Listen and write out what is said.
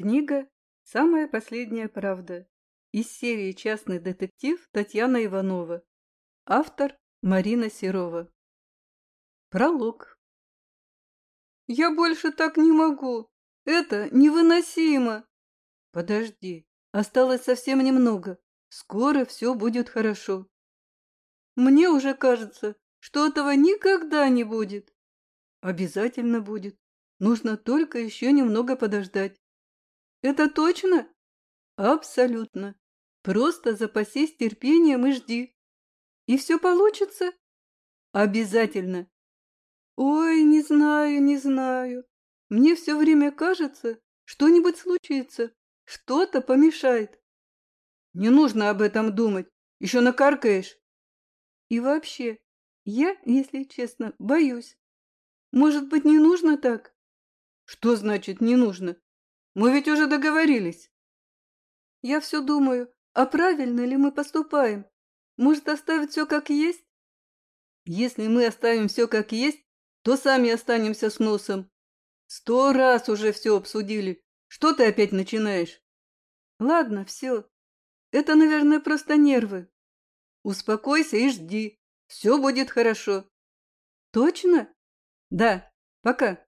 Книга «Самая последняя правда» из серии «Частный детектив» Татьяна Иванова. Автор Марина Серова. Пролог. «Я больше так не могу. Это невыносимо!» «Подожди, осталось совсем немного. Скоро все будет хорошо». «Мне уже кажется, что этого никогда не будет». «Обязательно будет. Нужно только еще немного подождать. Это точно? Абсолютно. Просто запасись терпением и жди. И все получится? Обязательно. Ой, не знаю, не знаю. Мне все время кажется, что-нибудь случится, что-то помешает. Не нужно об этом думать, еще накаркаешь. И вообще, я, если честно, боюсь. Может быть, не нужно так? Что значит не нужно? Мы ведь уже договорились. Я все думаю, а правильно ли мы поступаем? Может, оставить все как есть? Если мы оставим все как есть, то сами останемся с носом. Сто раз уже все обсудили. Что ты опять начинаешь? Ладно, все. Это, наверное, просто нервы. Успокойся и жди. Все будет хорошо. Точно? Да. Пока.